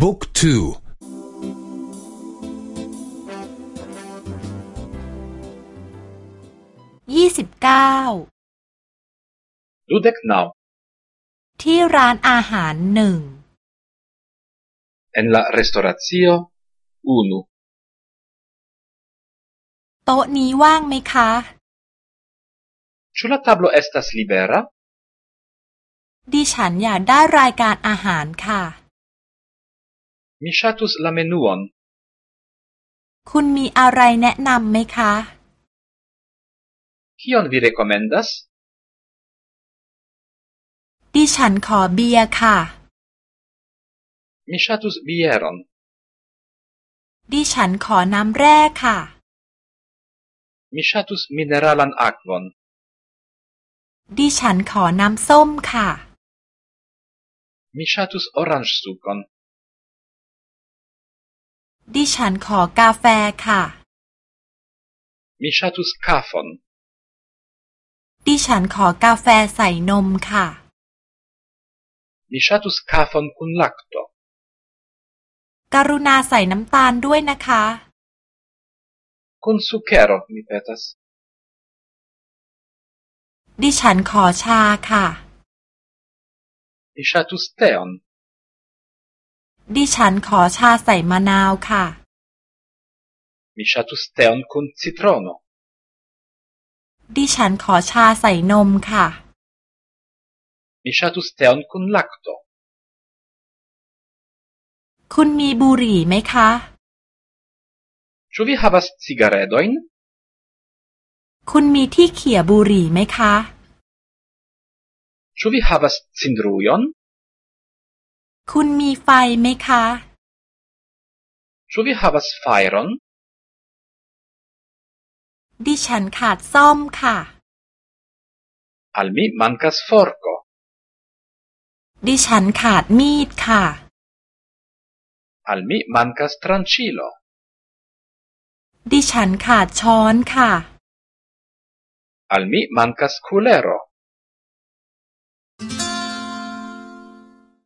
บุ๊กทูยี่สิบเก้าดูเด็กนาวที่ร้านอาหารหนึ่ง en la restauracio unu โต๊ะนี้ว่างไหมคะ Ĉu la tablo estas libera ดิฉันอยากได้รายการอาหารค่ะ Mi ŝatus la menuon คุณมีอะไรแนะนำไหมคะ Kion vi rekomendas ดิฉันขอเบียร์ค่ะ Mi ŝatus bieron ดิฉันขอน้ำแร่ค่ะ Mi ŝatus mineralan akvon ดิฉันขอน้ำส้มค่ะ Mi ŝatus oranĝsukon ดิฉันขอกาแฟค่ะ Mi ŝatus kafon ดิฉันขอกาแฟใส่นมค่ะ Mi ŝatus kafon kun lakto กรุณาใส่น้ำตาลด้วยนะคะ Kun sukero mi petas ดิฉันขอชาค่ะ Mi ŝatus teon ดิฉันขอชาใส่มะนาวค่ะ Mi ŝatus teon kun citrono ดิฉันขอชาใส่นมค่ะ Mi ŝatus teon kun lakto คุณมีบุหรี่ไหมคะ Ĉu vi havas cigaredojn คุณมีที่เขี่ยบุหรี่ไหมคะ Ĉu vi havas cindrujon คุณมีไฟไหมคะ Ĉu vi havas fajron ดิฉันขาดซ่อมค่ะ Al mi mankas forko ดิฉันขาดมีดค่ะ Al mi mankas tranĉilo ดิฉันขาดช้อนค่ะ Al mi mankas kulero